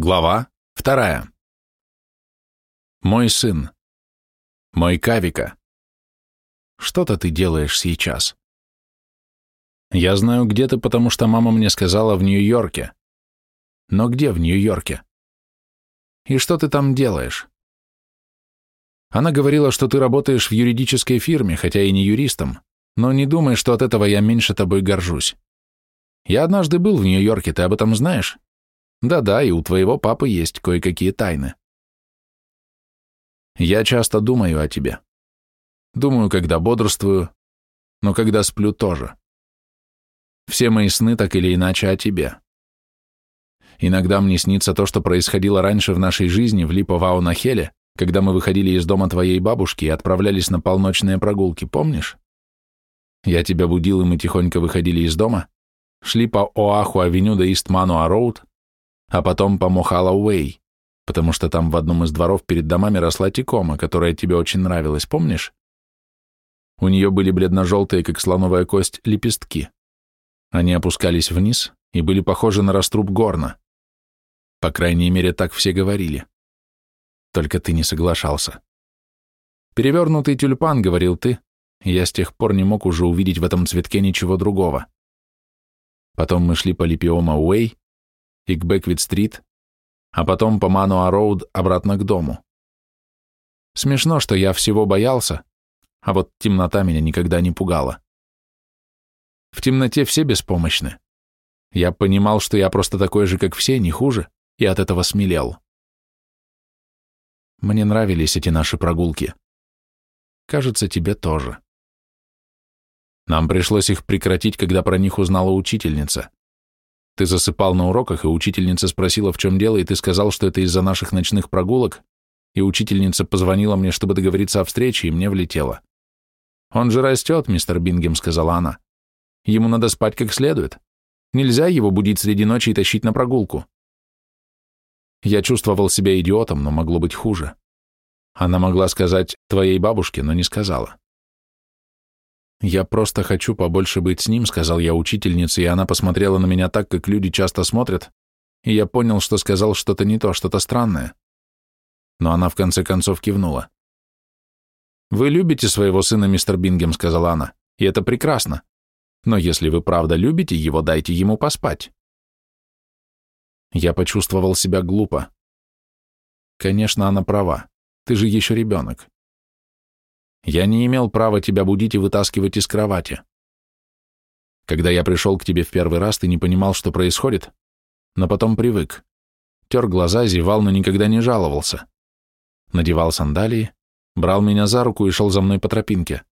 Глава вторая. Мой сын. Мой Кавика. Что-то ты делаешь сейчас. Я знаю, где ты, потому что мама мне сказала в Нью-Йорке. Но где в Нью-Йорке? И что ты там делаешь? Она говорила, что ты работаешь в юридической фирме, хотя и не юристом, но не думай, что от этого я меньше тобой горжусь. Я однажды был в Нью-Йорке, ты об этом знаешь? Да-да, и у твоего папы есть кое-какие тайны. Я часто думаю о тебе. Думаю, когда бодрствую, но когда сплю тоже. Все мои сны так или иначе о тебе. Иногда мне снится то, что происходило раньше в нашей жизни в Липовау-на-Хеле, когда мы выходили из дома твоей бабушки и отправлялись на полночные прогулки, помнишь? Я тебя будил, и мы тихонько выходили из дома, шли по Оаху-авеню до Ист-Мануа-роуд, а потом по Мохала-Уэй, потому что там в одном из дворов перед домами росла тикома, которая тебе очень нравилась, помнишь? У нее были бледно-желтые, как слоновая кость, лепестки. Они опускались вниз и были похожи на раструб горна. По крайней мере, так все говорили. Только ты не соглашался. «Перевернутый тюльпан», — говорил ты, я с тех пор не мог уже увидеть в этом цветке ничего другого. Потом мы шли по Липиома-Уэй, и к Бэквит-стрит, а потом по Мануа-роуд обратно к дому. Смешно, что я всего боялся, а вот темнота меня никогда не пугала. В темноте все беспомощны. Я понимал, что я просто такой же, как все, не хуже, и от этого смелел. Мне нравились эти наши прогулки. Кажется, тебе тоже. Нам пришлось их прекратить, когда про них узнала учительница. Ты засыпал на уроках, и учительница спросила, в чем дело, и ты сказал, что это из-за наших ночных прогулок, и учительница позвонила мне, чтобы договориться о встрече, и мне влетело. «Он же растет, мистер Бингем», — сказала она. «Ему надо спать как следует. Нельзя его будить среди ночи и тащить на прогулку». Я чувствовал себя идиотом, но могло быть хуже. Она могла сказать твоей бабушке, но не сказала. «Я просто хочу побольше быть с ним», — сказал я учительнице, и она посмотрела на меня так, как люди часто смотрят, и я понял, что сказал что-то не то, что-то странное. Но она в конце концов кивнула. «Вы любите своего сына, мистер Бингем», — сказала она, — «и это прекрасно. Но если вы правда любите его, дайте ему поспать». Я почувствовал себя глупо. Конечно, она права. Ты же еще ребенок. Я не имел права тебя будить и вытаскивать из кровати. Когда я пришел к тебе в первый раз, ты не понимал, что происходит, но потом привык. Тер глаза, зевал, но никогда не жаловался. Надевал сандалии, брал меня за руку и шел за мной по тропинке.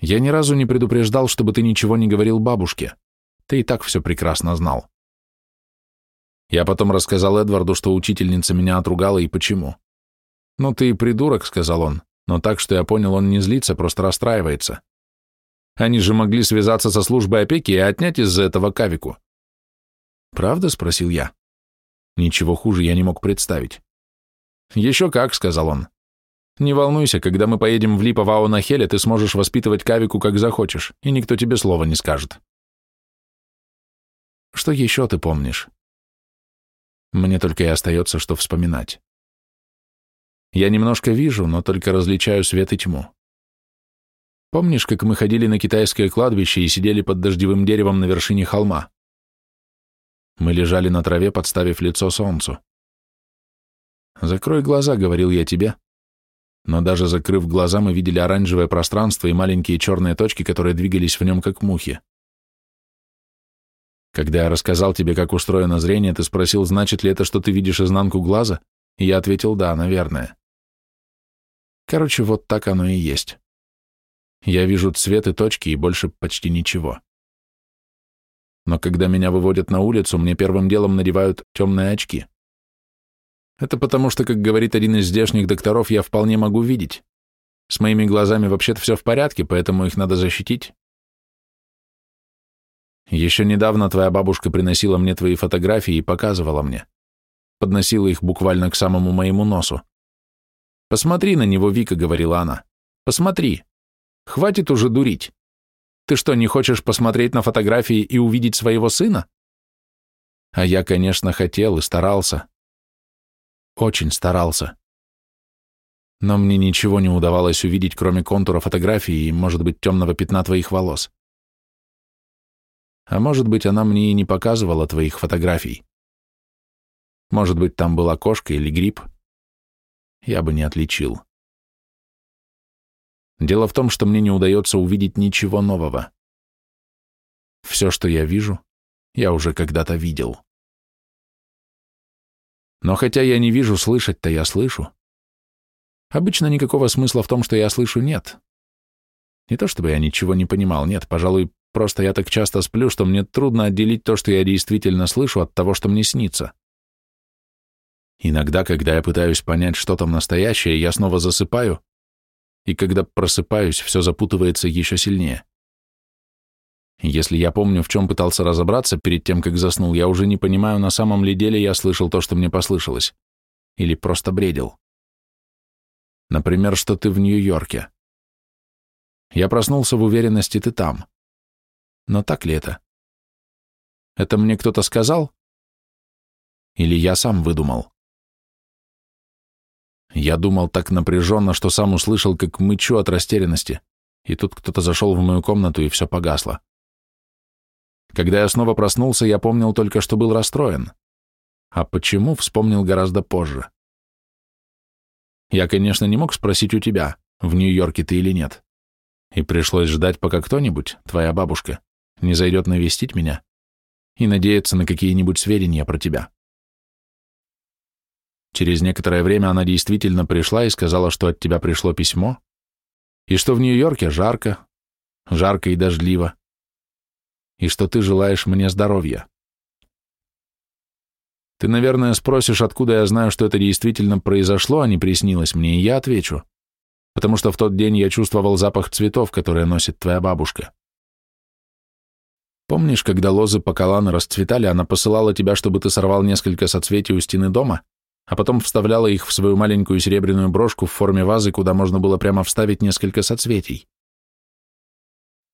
Я ни разу не предупреждал, чтобы ты ничего не говорил бабушке. Ты и так все прекрасно знал. Я потом рассказал Эдварду, что учительница меня отругала и почему. «Ну ты и придурок», — сказал он но так, что я понял, он не злится, просто расстраивается. Они же могли связаться со службой опеки и отнять из-за этого кавику. «Правда?» — спросил я. Ничего хуже я не мог представить. «Еще как», — сказал он. «Не волнуйся, когда мы поедем в Липовао на Хеле, ты сможешь воспитывать кавику как захочешь, и никто тебе слова не скажет». «Что еще ты помнишь?» Мне только и остается, что вспоминать. Я немножко вижу, но только различаю свет и тьму. Помнишь, как мы ходили на китайское кладбище и сидели под дождевым деревом на вершине холма? Мы лежали на траве, подставив лицо солнцу. «Закрой глаза», — говорил я тебе. Но даже закрыв глаза, мы видели оранжевое пространство и маленькие черные точки, которые двигались в нем, как мухи. Когда я рассказал тебе, как устроено зрение, ты спросил, значит ли это, что ты видишь изнанку глаза, я ответил «да», наверное. Короче, вот так оно и есть. Я вижу цвет и точки, и больше почти ничего. Но когда меня выводят на улицу, мне первым делом надевают темные очки. Это потому что, как говорит один из здешних докторов, я вполне могу видеть. С моими глазами вообще-то все в порядке, поэтому их надо защитить. Еще недавно твоя бабушка приносила мне твои фотографии и показывала мне. Подносила их буквально к самому моему носу. «Посмотри на него, Вика», — говорила она. «Посмотри. Хватит уже дурить. Ты что, не хочешь посмотреть на фотографии и увидеть своего сына?» А я, конечно, хотел и старался. Очень старался. Но мне ничего не удавалось увидеть, кроме контура фотографии и, может быть, темного пятна твоих волос. А может быть, она мне и не показывала твоих фотографий. Может быть, там была кошка или гриб. Я бы не отличил. Дело в том, что мне не удается увидеть ничего нового. Все, что я вижу, я уже когда-то видел. Но хотя я не вижу, слышать-то я слышу. Обычно никакого смысла в том, что я слышу, нет. Не то чтобы я ничего не понимал, нет, пожалуй, просто я так часто сплю, что мне трудно отделить то, что я действительно слышу, от того, что мне снится. Иногда, когда я пытаюсь понять, что там настоящее, я снова засыпаю, и когда просыпаюсь, все запутывается еще сильнее. Если я помню, в чем пытался разобраться перед тем, как заснул, я уже не понимаю, на самом ли деле я слышал то, что мне послышалось. Или просто бредил. Например, что ты в Нью-Йорке. Я проснулся в уверенности, ты там. Но так ли это? Это мне кто-то сказал? Или я сам выдумал? Я думал так напряженно, что сам услышал, как мычу от растерянности, и тут кто-то зашел в мою комнату, и все погасло. Когда я снова проснулся, я помнил только, что был расстроен. А почему, вспомнил гораздо позже. Я, конечно, не мог спросить у тебя, в Нью-Йорке ты или нет. И пришлось ждать, пока кто-нибудь, твоя бабушка, не зайдет навестить меня и надеяться на какие-нибудь сведения про тебя. Через некоторое время она действительно пришла и сказала, что от тебя пришло письмо, и что в Нью-Йорке жарко, жарко и дождливо, и что ты желаешь мне здоровья. Ты, наверное, спросишь, откуда я знаю, что это действительно произошло, а не приснилось мне, и я отвечу, потому что в тот день я чувствовал запах цветов, которые носит твоя бабушка. Помнишь, когда лозы покаланы расцветали, она посылала тебя, чтобы ты сорвал несколько соцветий у стены дома, а потом вставляла их в свою маленькую серебряную брошку в форме вазы, куда можно было прямо вставить несколько соцветий.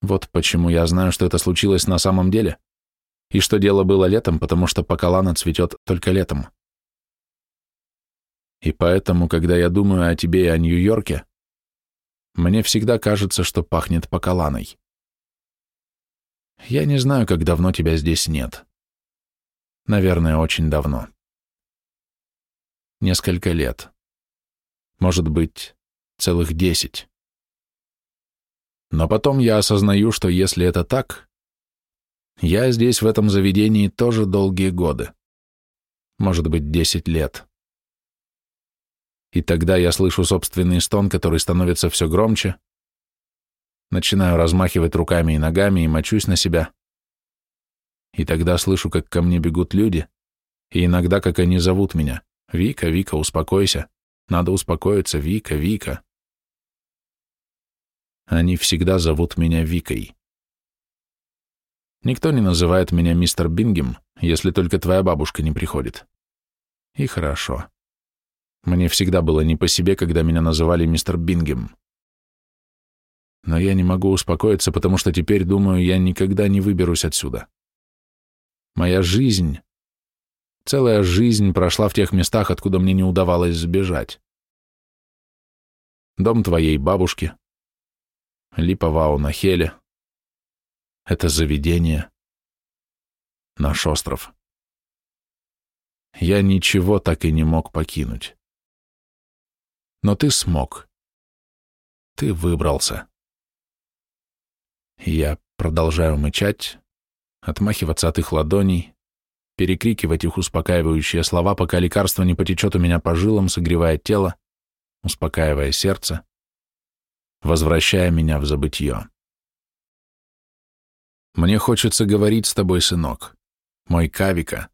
Вот почему я знаю, что это случилось на самом деле, и что дело было летом, потому что покалана цветет только летом. И поэтому, когда я думаю о тебе и о Нью-Йорке, мне всегда кажется, что пахнет покаланой. Я не знаю, как давно тебя здесь нет. Наверное, очень давно несколько лет. Может быть, целых десять. Но потом я осознаю, что если это так, я здесь, в этом заведении, тоже долгие годы. Может быть, десять лет. И тогда я слышу собственный стон, который становится все громче, начинаю размахивать руками и ногами и мочусь на себя. И тогда слышу, как ко мне бегут люди, и иногда, как они зовут меня. Вика, Вика, успокойся. Надо успокоиться, Вика, Вика. Они всегда зовут меня Викой. Никто не называет меня мистер Бингем, если только твоя бабушка не приходит. И хорошо. Мне всегда было не по себе, когда меня называли мистер Бингем. Но я не могу успокоиться, потому что теперь, думаю, я никогда не выберусь отсюда. Моя жизнь Целая жизнь прошла в тех местах, откуда мне не удавалось сбежать. Дом твоей бабушки, Липовау на Хеле, это заведение, наш остров. Я ничего так и не мог покинуть. Но ты смог. Ты выбрался. Я продолжаю мычать, отмахиваться от их ладоней, перекрикивать их успокаивающие слова, пока лекарство не потечет у меня по жилам, согревая тело, успокаивая сердце, возвращая меня в забытье. Мне хочется говорить с тобой, сынок, мой Кавика,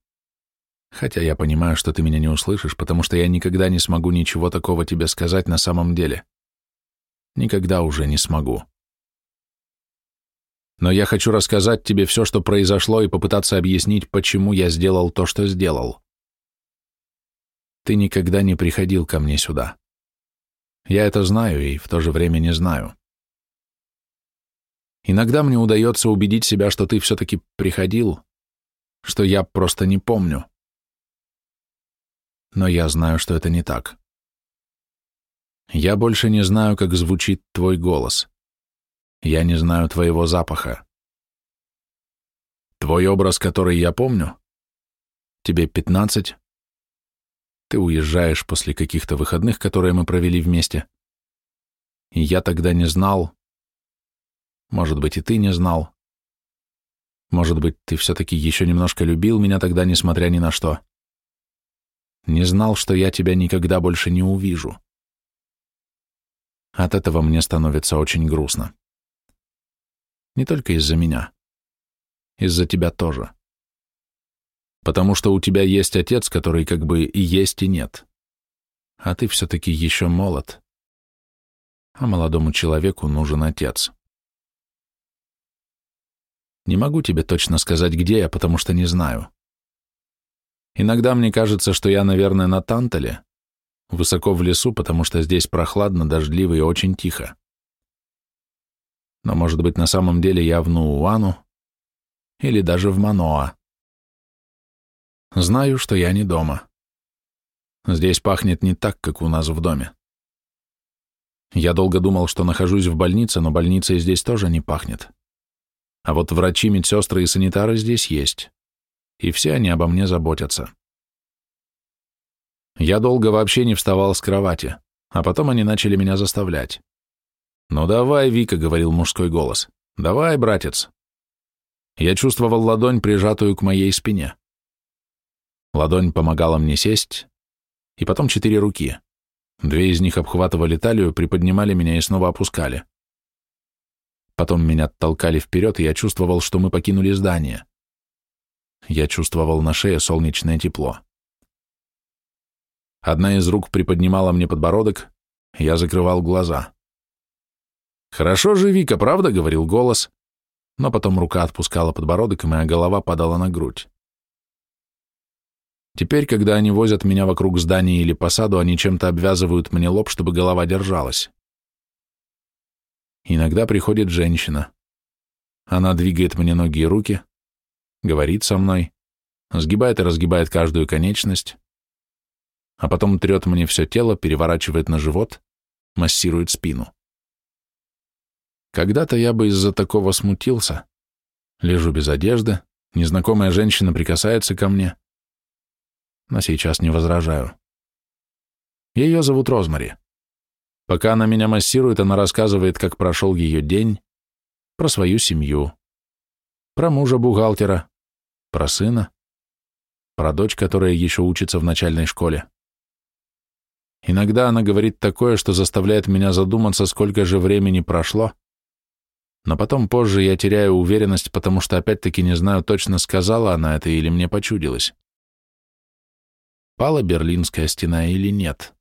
хотя я понимаю, что ты меня не услышишь, потому что я никогда не смогу ничего такого тебе сказать на самом деле. Никогда уже не смогу но я хочу рассказать тебе все, что произошло, и попытаться объяснить, почему я сделал то, что сделал. Ты никогда не приходил ко мне сюда. Я это знаю и в то же время не знаю. Иногда мне удается убедить себя, что ты все-таки приходил, что я просто не помню. Но я знаю, что это не так. Я больше не знаю, как звучит твой голос. Я не знаю твоего запаха. Твой образ, который я помню? Тебе пятнадцать? Ты уезжаешь после каких-то выходных, которые мы провели вместе. И я тогда не знал. Может быть, и ты не знал. Может быть, ты все-таки еще немножко любил меня тогда, несмотря ни на что. Не знал, что я тебя никогда больше не увижу. От этого мне становится очень грустно. Не только из-за меня. Из-за тебя тоже. Потому что у тебя есть отец, который как бы и есть, и нет. А ты все-таки еще молод. А молодому человеку нужен отец. Не могу тебе точно сказать, где я, потому что не знаю. Иногда мне кажется, что я, наверное, на Тантале, высоко в лесу, потому что здесь прохладно, дождливо и очень тихо. Но, может быть, на самом деле я в Нууану или даже в Маноа. Знаю, что я не дома. Здесь пахнет не так, как у нас в доме. Я долго думал, что нахожусь в больнице, но больницей здесь тоже не пахнет. А вот врачи, медсестры и санитары здесь есть. И все они обо мне заботятся. Я долго вообще не вставал с кровати, а потом они начали меня заставлять. «Ну давай, Вика», — говорил мужской голос. «Давай, братец». Я чувствовал ладонь, прижатую к моей спине. Ладонь помогала мне сесть, и потом четыре руки. Две из них обхватывали талию, приподнимали меня и снова опускали. Потом меня толкали вперед, и я чувствовал, что мы покинули здание. Я чувствовал на шее солнечное тепло. Одна из рук приподнимала мне подбородок, я закрывал глаза. «Хорошо же, Вика, правда?» — говорил голос, но потом рука отпускала подбородок, и моя голова падала на грудь. Теперь, когда они возят меня вокруг здания или по саду, они чем-то обвязывают мне лоб, чтобы голова держалась. Иногда приходит женщина. Она двигает мне ноги и руки, говорит со мной, сгибает и разгибает каждую конечность, а потом трет мне все тело, переворачивает на живот, массирует спину. Когда-то я бы из-за такого смутился. Лежу без одежды, незнакомая женщина прикасается ко мне, но сейчас не возражаю. Ее зовут Розмари. Пока она меня массирует, она рассказывает, как прошел ее день, про свою семью, про мужа-бухгалтера, про сына, про дочь, которая еще учится в начальной школе. Иногда она говорит такое, что заставляет меня задуматься, сколько же времени прошло, но потом позже я теряю уверенность, потому что опять-таки не знаю, точно сказала она это или мне почудилось. Пала Берлинская стена или нет?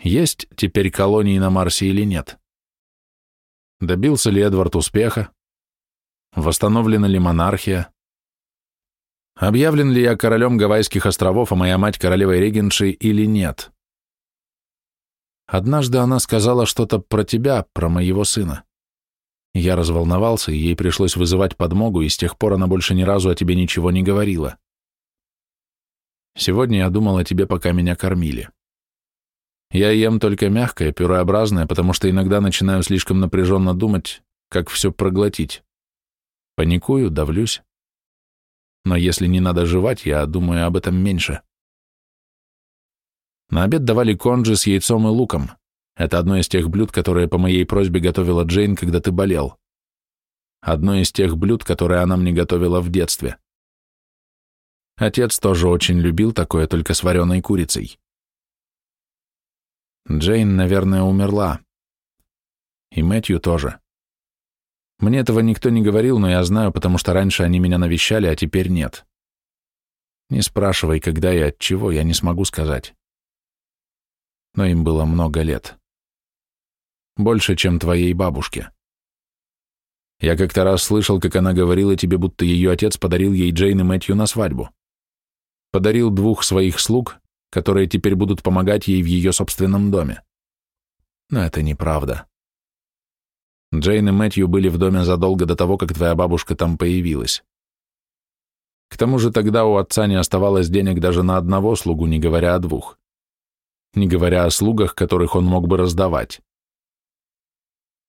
Есть теперь колонии на Марсе или нет? Добился ли Эдвард успеха? Восстановлена ли монархия? Объявлен ли я королем Гавайских островов, а моя мать королевой регеншей или нет? Однажды она сказала что-то про тебя, про моего сына. Я разволновался, и ей пришлось вызывать подмогу, и с тех пор она больше ни разу о тебе ничего не говорила. Сегодня я думал о тебе, пока меня кормили. Я ем только мягкое, пюреобразное, потому что иногда начинаю слишком напряженно думать, как все проглотить. Паникую, давлюсь. Но если не надо жевать, я думаю об этом меньше. На обед давали конджи с яйцом и луком. Это одно из тех блюд, которые по моей просьбе готовила Джейн, когда ты болел. Одно из тех блюд, которые она мне готовила в детстве. Отец тоже очень любил такое, только с вареной курицей. Джейн, наверное, умерла. И Мэтью тоже. Мне этого никто не говорил, но я знаю, потому что раньше они меня навещали, а теперь нет. Не спрашивай, когда и от чего, я не смогу сказать. Но им было много лет. Больше, чем твоей бабушке. Я как-то раз слышал, как она говорила тебе, будто ее отец подарил ей Джейн и Мэтью на свадьбу. Подарил двух своих слуг, которые теперь будут помогать ей в ее собственном доме. Но это неправда. Джейн и Мэтью были в доме задолго до того, как твоя бабушка там появилась. К тому же тогда у отца не оставалось денег даже на одного слугу, не говоря о двух. Не говоря о слугах, которых он мог бы раздавать.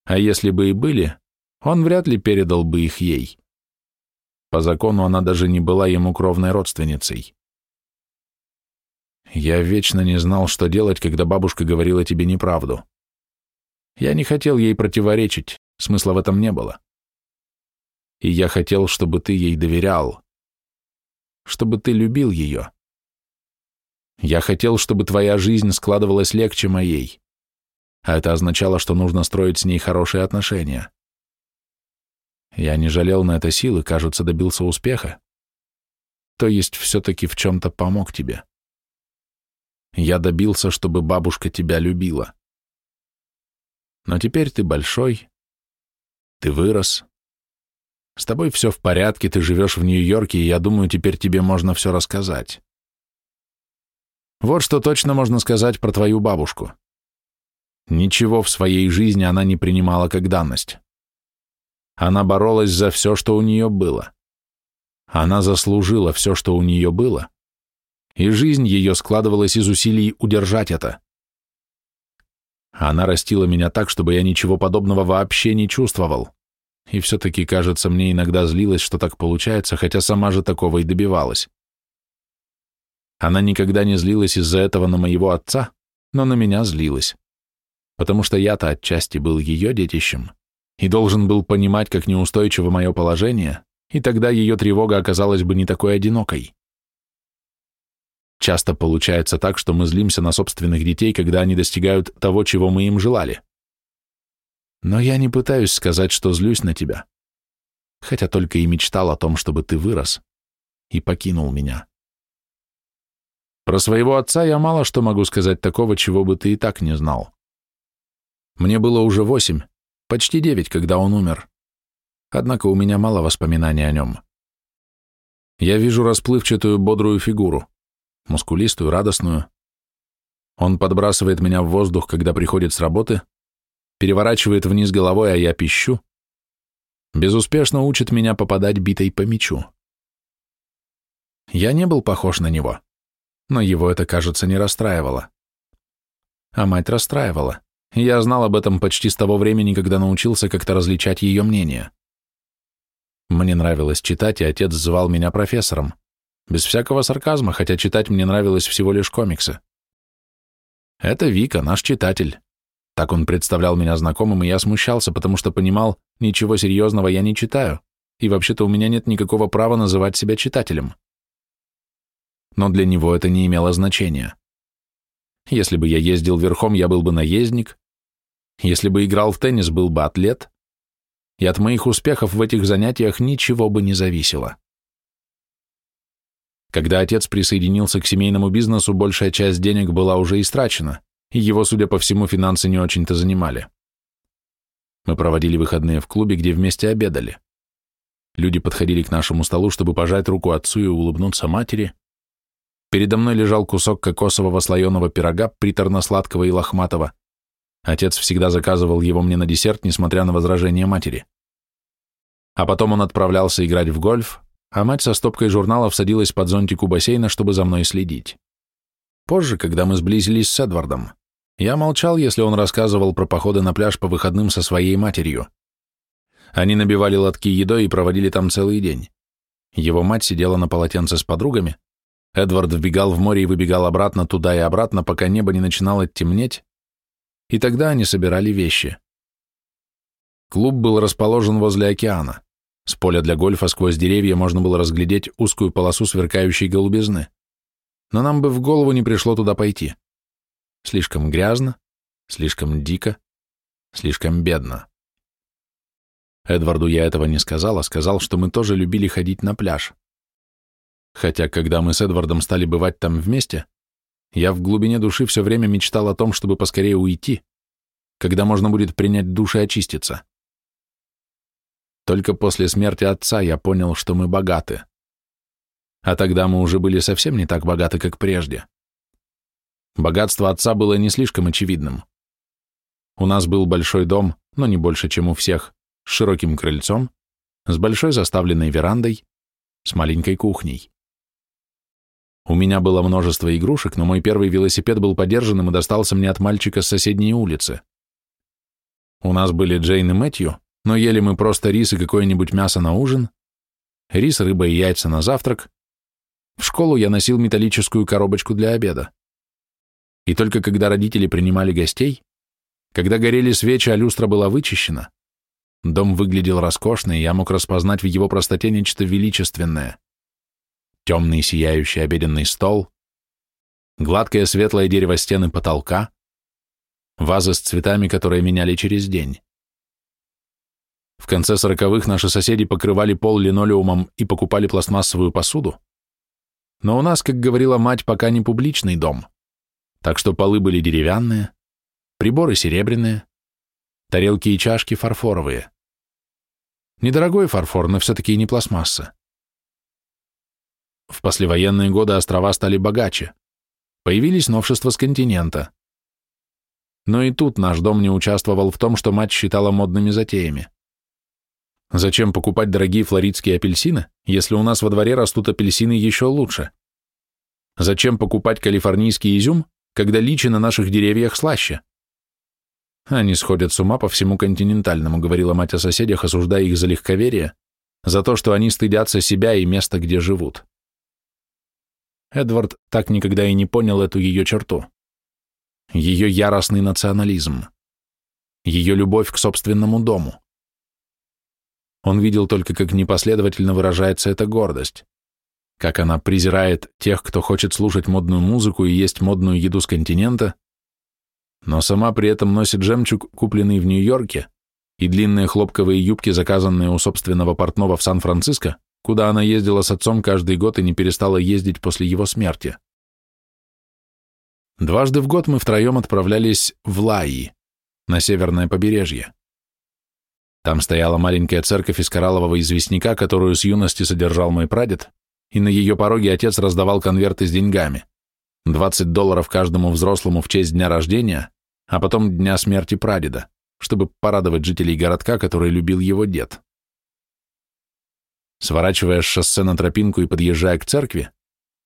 А если бы и были, он вряд ли передал бы их ей. По закону она даже не была ему кровной родственницей. Я вечно не знал, что делать, когда бабушка говорила тебе неправду. Я не хотел ей противоречить, смысла в этом не было. И я хотел, чтобы ты ей доверял, чтобы ты любил ее. Я хотел, чтобы твоя жизнь складывалась легче моей, а это означало, что нужно строить с ней хорошие отношения. Я не жалел на это силы, кажется, добился успеха. То есть все-таки в чем-то помог тебе. Я добился, чтобы бабушка тебя любила. Но теперь ты большой, ты вырос. С тобой все в порядке, ты живешь в Нью-Йорке, и я думаю, теперь тебе можно все рассказать. Вот что точно можно сказать про твою бабушку. Ничего в своей жизни она не принимала как данность. Она боролась за все, что у нее было. Она заслужила все, что у нее было, и жизнь ее складывалась из усилий удержать это. Она растила меня так, чтобы я ничего подобного вообще не чувствовал. И все-таки, кажется, мне иногда злилась, что так получается, хотя сама же такого и добивалась. Она никогда не злилась из-за этого на моего отца, но на меня злилась, потому что я-то отчасти был ее детищем и должен был понимать, как неустойчиво мое положение, и тогда ее тревога оказалась бы не такой одинокой. Часто получается так, что мы злимся на собственных детей, когда они достигают того, чего мы им желали. Но я не пытаюсь сказать, что злюсь на тебя, хотя только и мечтал о том, чтобы ты вырос и покинул меня. Про своего отца я мало что могу сказать такого, чего бы ты и так не знал. Мне было уже восемь, почти девять, когда он умер. Однако у меня мало воспоминаний о нем. Я вижу расплывчатую бодрую фигуру мускулистую, радостную. Он подбрасывает меня в воздух, когда приходит с работы, переворачивает вниз головой, а я пищу. Безуспешно учит меня попадать битой по мячу. Я не был похож на него, но его это, кажется, не расстраивало. А мать расстраивала. Я знал об этом почти с того времени, когда научился как-то различать ее мнение. Мне нравилось читать, и отец звал меня профессором. Без всякого сарказма, хотя читать мне нравилось всего лишь комиксы. Это Вика, наш читатель. Так он представлял меня знакомым, и я смущался, потому что понимал, ничего серьезного я не читаю, и вообще-то у меня нет никакого права называть себя читателем. Но для него это не имело значения. Если бы я ездил верхом, я был бы наездник. Если бы играл в теннис, был бы атлет. И от моих успехов в этих занятиях ничего бы не зависело. Когда отец присоединился к семейному бизнесу, большая часть денег была уже истрачена, и его, судя по всему, финансы не очень-то занимали. Мы проводили выходные в клубе, где вместе обедали. Люди подходили к нашему столу, чтобы пожать руку отцу и улыбнуться матери. Передо мной лежал кусок кокосового слоеного пирога, приторно-сладкого и лохматого. Отец всегда заказывал его мне на десерт, несмотря на возражения матери. А потом он отправлялся играть в гольф, а мать со стопкой журналов садилась под зонтик у бассейна, чтобы за мной следить. Позже, когда мы сблизились с Эдвардом, я молчал, если он рассказывал про походы на пляж по выходным со своей матерью. Они набивали лотки едой и проводили там целый день. Его мать сидела на полотенце с подругами, Эдвард вбегал в море и выбегал обратно туда и обратно, пока небо не начинало темнеть, и тогда они собирали вещи. Клуб был расположен возле океана. С поля для гольфа сквозь деревья можно было разглядеть узкую полосу сверкающей голубизны. Но нам бы в голову не пришло туда пойти. Слишком грязно, слишком дико, слишком бедно. Эдварду я этого не сказал, а сказал, что мы тоже любили ходить на пляж. Хотя, когда мы с Эдвардом стали бывать там вместе, я в глубине души все время мечтал о том, чтобы поскорее уйти, когда можно будет принять душ и очиститься. Только после смерти отца я понял, что мы богаты. А тогда мы уже были совсем не так богаты, как прежде. Богатство отца было не слишком очевидным. У нас был большой дом, но не больше, чем у всех, с широким крыльцом, с большой заставленной верандой, с маленькой кухней. У меня было множество игрушек, но мой первый велосипед был подержанным и достался мне от мальчика с соседней улицы. У нас были Джейн и Мэтью, но ели мы просто рис и какое-нибудь мясо на ужин, рис, рыба и яйца на завтрак. В школу я носил металлическую коробочку для обеда. И только когда родители принимали гостей, когда горели свечи, а люстра была вычищена, дом выглядел роскошно, и я мог распознать в его простоте нечто величественное. Темный сияющий обеденный стол, гладкое светлое дерево стены потолка, вазы с цветами, которые меняли через день. В конце сороковых наши соседи покрывали пол линолеумом и покупали пластмассовую посуду, но у нас, как говорила мать, пока не публичный дом, так что полы были деревянные, приборы серебряные, тарелки и чашки фарфоровые. Недорогой фарфор, но все-таки не пластмасса. В послевоенные годы острова стали богаче. Появились новшества с континента. Но и тут наш дом не участвовал в том, что мать считала модными затеями. Зачем покупать дорогие флоридские апельсины, если у нас во дворе растут апельсины еще лучше? Зачем покупать калифорнийский изюм, когда личи на наших деревьях слаще? Они сходят с ума по всему континентальному, говорила мать о соседях, осуждая их за легковерие, за то, что они стыдятся себя и места, где живут. Эдвард так никогда и не понял эту ее черту. Ее яростный национализм. Ее любовь к собственному дому. Он видел только, как непоследовательно выражается эта гордость, как она презирает тех, кто хочет слушать модную музыку и есть модную еду с континента, но сама при этом носит жемчуг, купленный в Нью-Йорке, и длинные хлопковые юбки, заказанные у собственного портного в Сан-Франциско, куда она ездила с отцом каждый год и не перестала ездить после его смерти. Дважды в год мы втроем отправлялись в Лаи, на северное побережье. Там стояла маленькая церковь из кораллового известняка, которую с юности содержал мой прадед, и на ее пороге отец раздавал конверты с деньгами. 20 долларов каждому взрослому в честь дня рождения, а потом дня смерти прадеда, чтобы порадовать жителей городка, который любил его дед. Сворачивая с шоссе на тропинку и подъезжая к церкви,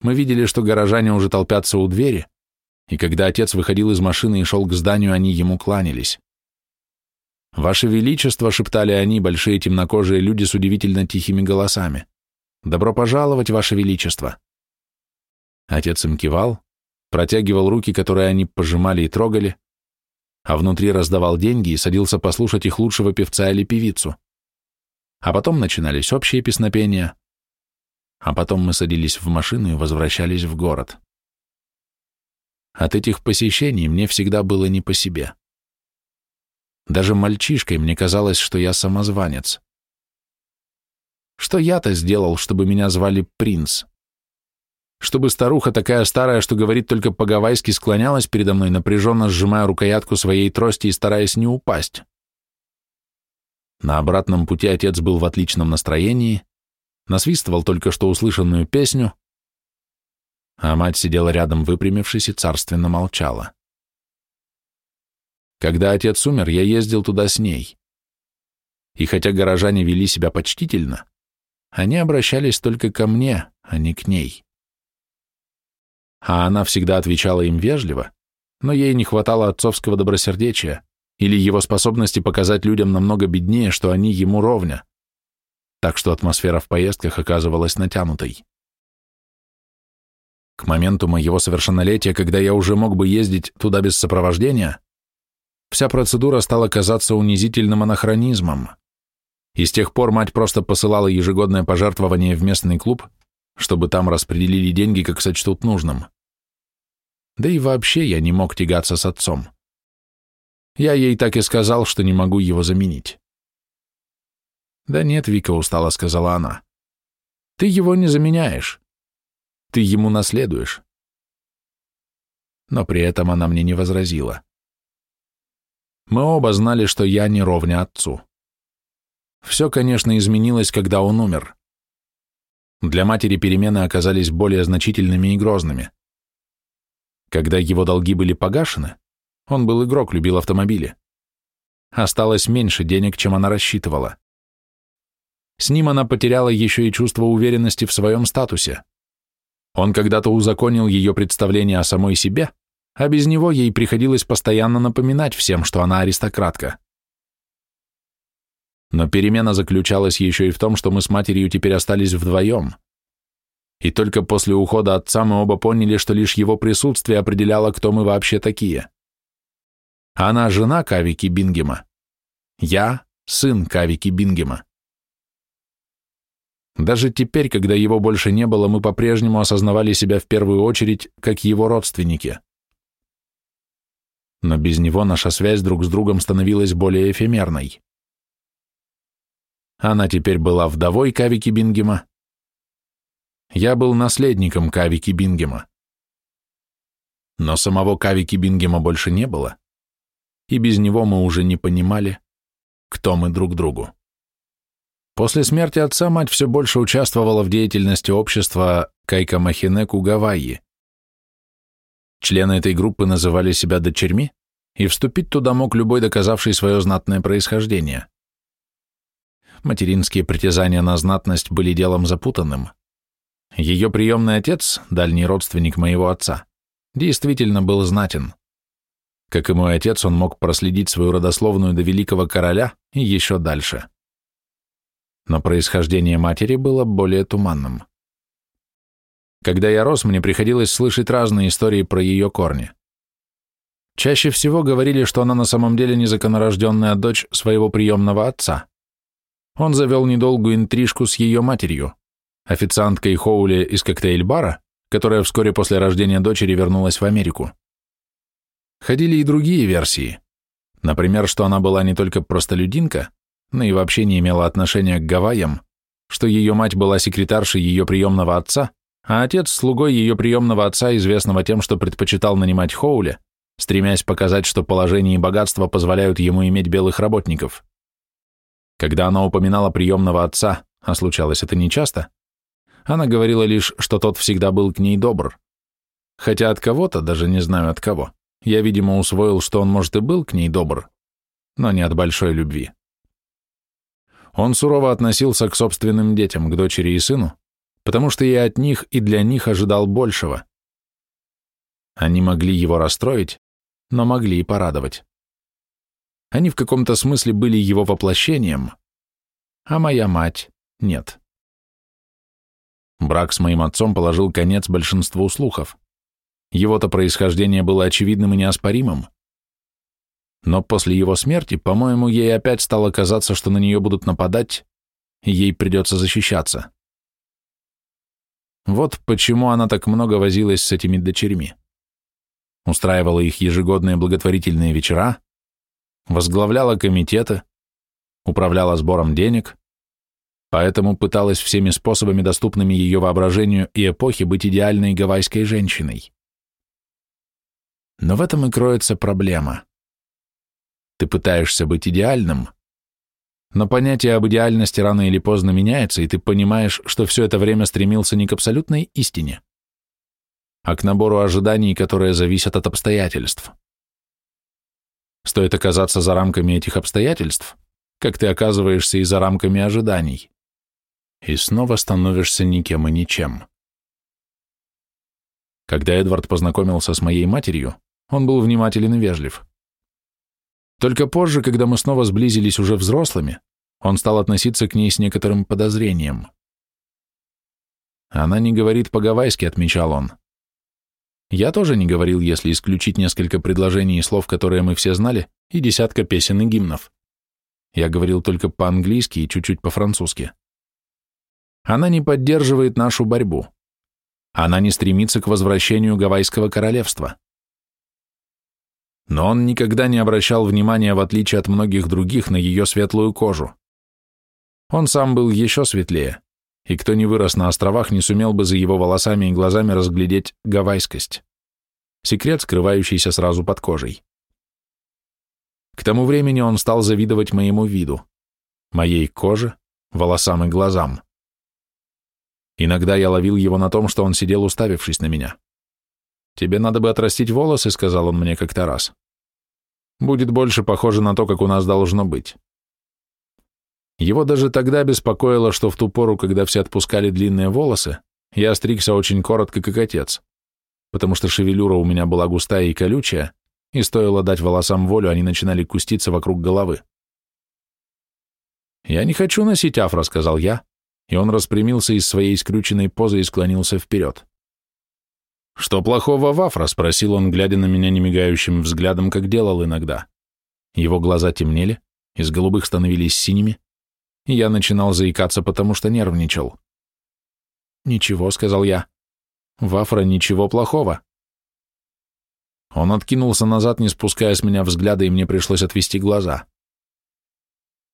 мы видели, что горожане уже толпятся у двери, и когда отец выходил из машины и шел к зданию, они ему кланялись. «Ваше Величество», — шептали они, большие темнокожие люди с удивительно тихими голосами. «Добро пожаловать, Ваше Величество!» Отец им кивал, протягивал руки, которые они пожимали и трогали, а внутри раздавал деньги и садился послушать их лучшего певца или певицу. А потом начинались общие песнопения, а потом мы садились в машину и возвращались в город. От этих посещений мне всегда было не по себе. Даже мальчишкой мне казалось, что я самозванец. Что я-то сделал, чтобы меня звали принц? Чтобы старуха такая старая, что говорит только по-гавайски, склонялась передо мной, напряженно сжимая рукоятку своей трости и стараясь не упасть. На обратном пути отец был в отличном настроении, насвистывал только что услышанную песню, а мать сидела рядом, выпрямившись, и царственно молчала. Когда отец умер, я ездил туда с ней. И хотя горожане вели себя почтительно, они обращались только ко мне, а не к ней. А она всегда отвечала им вежливо, но ей не хватало отцовского добросердечия или его способности показать людям намного беднее, что они ему ровня. Так что атмосфера в поездках оказывалась натянутой. К моменту моего совершеннолетия, когда я уже мог бы ездить туда без сопровождения, вся процедура стала казаться унизительным анахронизмом. И с тех пор мать просто посылала ежегодное пожертвование в местный клуб, чтобы там распределили деньги, как сочтут нужным. Да и вообще я не мог тягаться с отцом. Я ей так и сказал, что не могу его заменить. «Да нет, Вика устала», — сказала она. «Ты его не заменяешь. Ты ему наследуешь». Но при этом она мне не возразила. Мы оба знали, что я не ровня отцу. Все, конечно, изменилось, когда он умер. Для матери перемены оказались более значительными и грозными. Когда его долги были погашены, он был игрок, любил автомобили. Осталось меньше денег, чем она рассчитывала. С ним она потеряла еще и чувство уверенности в своем статусе. Он когда-то узаконил ее представление о самой себе, а без него ей приходилось постоянно напоминать всем, что она аристократка. Но перемена заключалась еще и в том, что мы с матерью теперь остались вдвоем. И только после ухода отца мы оба поняли, что лишь его присутствие определяло, кто мы вообще такие. Она жена Кавики Бингема. Я сын Кавики Бингема. Даже теперь, когда его больше не было, мы по-прежнему осознавали себя в первую очередь как его родственники. Но без него наша связь друг с другом становилась более эфемерной. Она теперь была вдовой Кавики Бингема. Я был наследником Кавики Бингема. Но самого Кавики Бингема больше не было, и без него мы уже не понимали, кто мы друг другу. После смерти отца мать все больше участвовала в деятельности общества Кайка Махинеку Гавайи. Члены этой группы называли себя дочерьми, и вступить туда мог любой доказавший свое знатное происхождение. Материнские притязания на знатность были делом запутанным. Ее приемный отец, дальний родственник моего отца, действительно был знатен. Как и мой отец, он мог проследить свою родословную до великого короля и еще дальше но происхождение матери было более туманным. Когда я рос, мне приходилось слышать разные истории про ее корни. Чаще всего говорили, что она на самом деле незаконнорожденная дочь своего приемного отца. Он завел недолгую интрижку с ее матерью, официанткой Хоули из коктейль-бара, которая вскоре после рождения дочери вернулась в Америку. Ходили и другие версии. Например, что она была не только простолюдинка, но и вообще не имела отношения к Гавайям, что ее мать была секретаршей ее приемного отца, а отец – слугой ее приемного отца, известного тем, что предпочитал нанимать Хоули, стремясь показать, что положение и богатство позволяют ему иметь белых работников. Когда она упоминала приемного отца, а случалось это нечасто, она говорила лишь, что тот всегда был к ней добр. Хотя от кого-то, даже не знаю от кого, я, видимо, усвоил, что он, может, и был к ней добр, но не от большой любви. Он сурово относился к собственным детям, к дочери и сыну, потому что я от них и для них ожидал большего. Они могли его расстроить, но могли и порадовать. Они в каком-то смысле были его воплощением, а моя мать — нет. Брак с моим отцом положил конец большинству слухов. Его-то происхождение было очевидным и неоспоримым. Но после его смерти, по-моему, ей опять стало казаться, что на нее будут нападать, и ей придется защищаться. Вот почему она так много возилась с этими дочерьми. Устраивала их ежегодные благотворительные вечера, возглавляла комитеты, управляла сбором денег, поэтому пыталась всеми способами, доступными ее воображению и эпохе, быть идеальной гавайской женщиной. Но в этом и кроется проблема. Ты пытаешься быть идеальным, но понятие об идеальности рано или поздно меняется, и ты понимаешь, что все это время стремился не к абсолютной истине, а к набору ожиданий, которые зависят от обстоятельств. Стоит оказаться за рамками этих обстоятельств, как ты оказываешься и за рамками ожиданий, и снова становишься никем и ничем. Когда Эдвард познакомился с моей матерью, он был внимателен и вежлив. Только позже, когда мы снова сблизились уже взрослыми, он стал относиться к ней с некоторым подозрением. «Она не говорит по-гавайски», — отмечал он. Я тоже не говорил, если исключить несколько предложений и слов, которые мы все знали, и десятка песен и гимнов. Я говорил только по-английски и чуть-чуть по-французски. Она не поддерживает нашу борьбу. Она не стремится к возвращению Гавайского королевства но он никогда не обращал внимания, в отличие от многих других, на ее светлую кожу. Он сам был еще светлее, и кто не вырос на островах, не сумел бы за его волосами и глазами разглядеть гавайскость. Секрет, скрывающийся сразу под кожей. К тому времени он стал завидовать моему виду, моей коже, волосам и глазам. Иногда я ловил его на том, что он сидел, уставившись на меня. «Тебе надо бы отрастить волосы», — сказал он мне как-то раз. «Будет больше похоже на то, как у нас должно быть». Его даже тогда беспокоило, что в ту пору, когда все отпускали длинные волосы, я стригся очень коротко, как отец, потому что шевелюра у меня была густая и колючая, и стоило дать волосам волю, они начинали куститься вокруг головы. «Я не хочу носить афро», — сказал я, и он распрямился из своей скрюченной позы и склонился вперед. «Что плохого в афро?» — спросил он, глядя на меня немигающим взглядом, как делал иногда. Его глаза темнели, из голубых становились синими, и я начинал заикаться, потому что нервничал. «Ничего», — сказал я. «В афро ничего плохого». Он откинулся назад, не спуская с меня взгляда, и мне пришлось отвести глаза.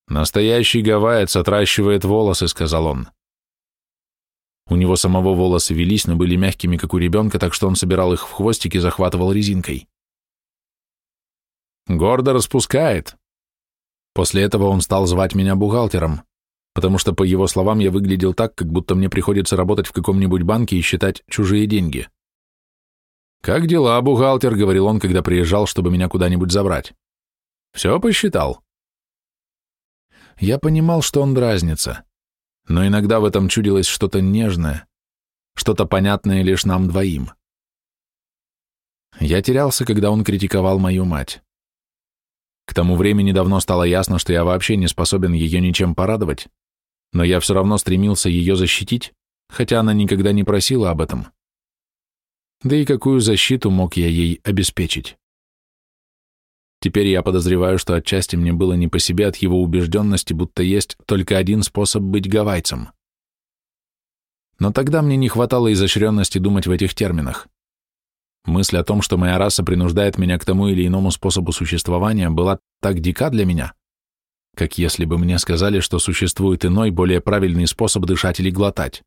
«Настоящий гавайец отращивает волосы», — сказал он. У него самого волосы велись, но были мягкими, как у ребенка, так что он собирал их в хвостик и захватывал резинкой. Гордо распускает. После этого он стал звать меня бухгалтером, потому что, по его словам, я выглядел так, как будто мне приходится работать в каком-нибудь банке и считать чужие деньги. «Как дела, бухгалтер?» — говорил он, когда приезжал, чтобы меня куда-нибудь забрать. «Все посчитал?» Я понимал, что он дразнится но иногда в этом чудилось что-то нежное, что-то понятное лишь нам двоим. Я терялся, когда он критиковал мою мать. К тому времени давно стало ясно, что я вообще не способен ее ничем порадовать, но я все равно стремился ее защитить, хотя она никогда не просила об этом. Да и какую защиту мог я ей обеспечить? Теперь я подозреваю, что отчасти мне было не по себе от его убежденности, будто есть только один способ быть гавайцем. Но тогда мне не хватало изощренности думать в этих терминах. Мысль о том, что моя раса принуждает меня к тому или иному способу существования, была так дика для меня, как если бы мне сказали, что существует иной, более правильный способ дышать или глотать.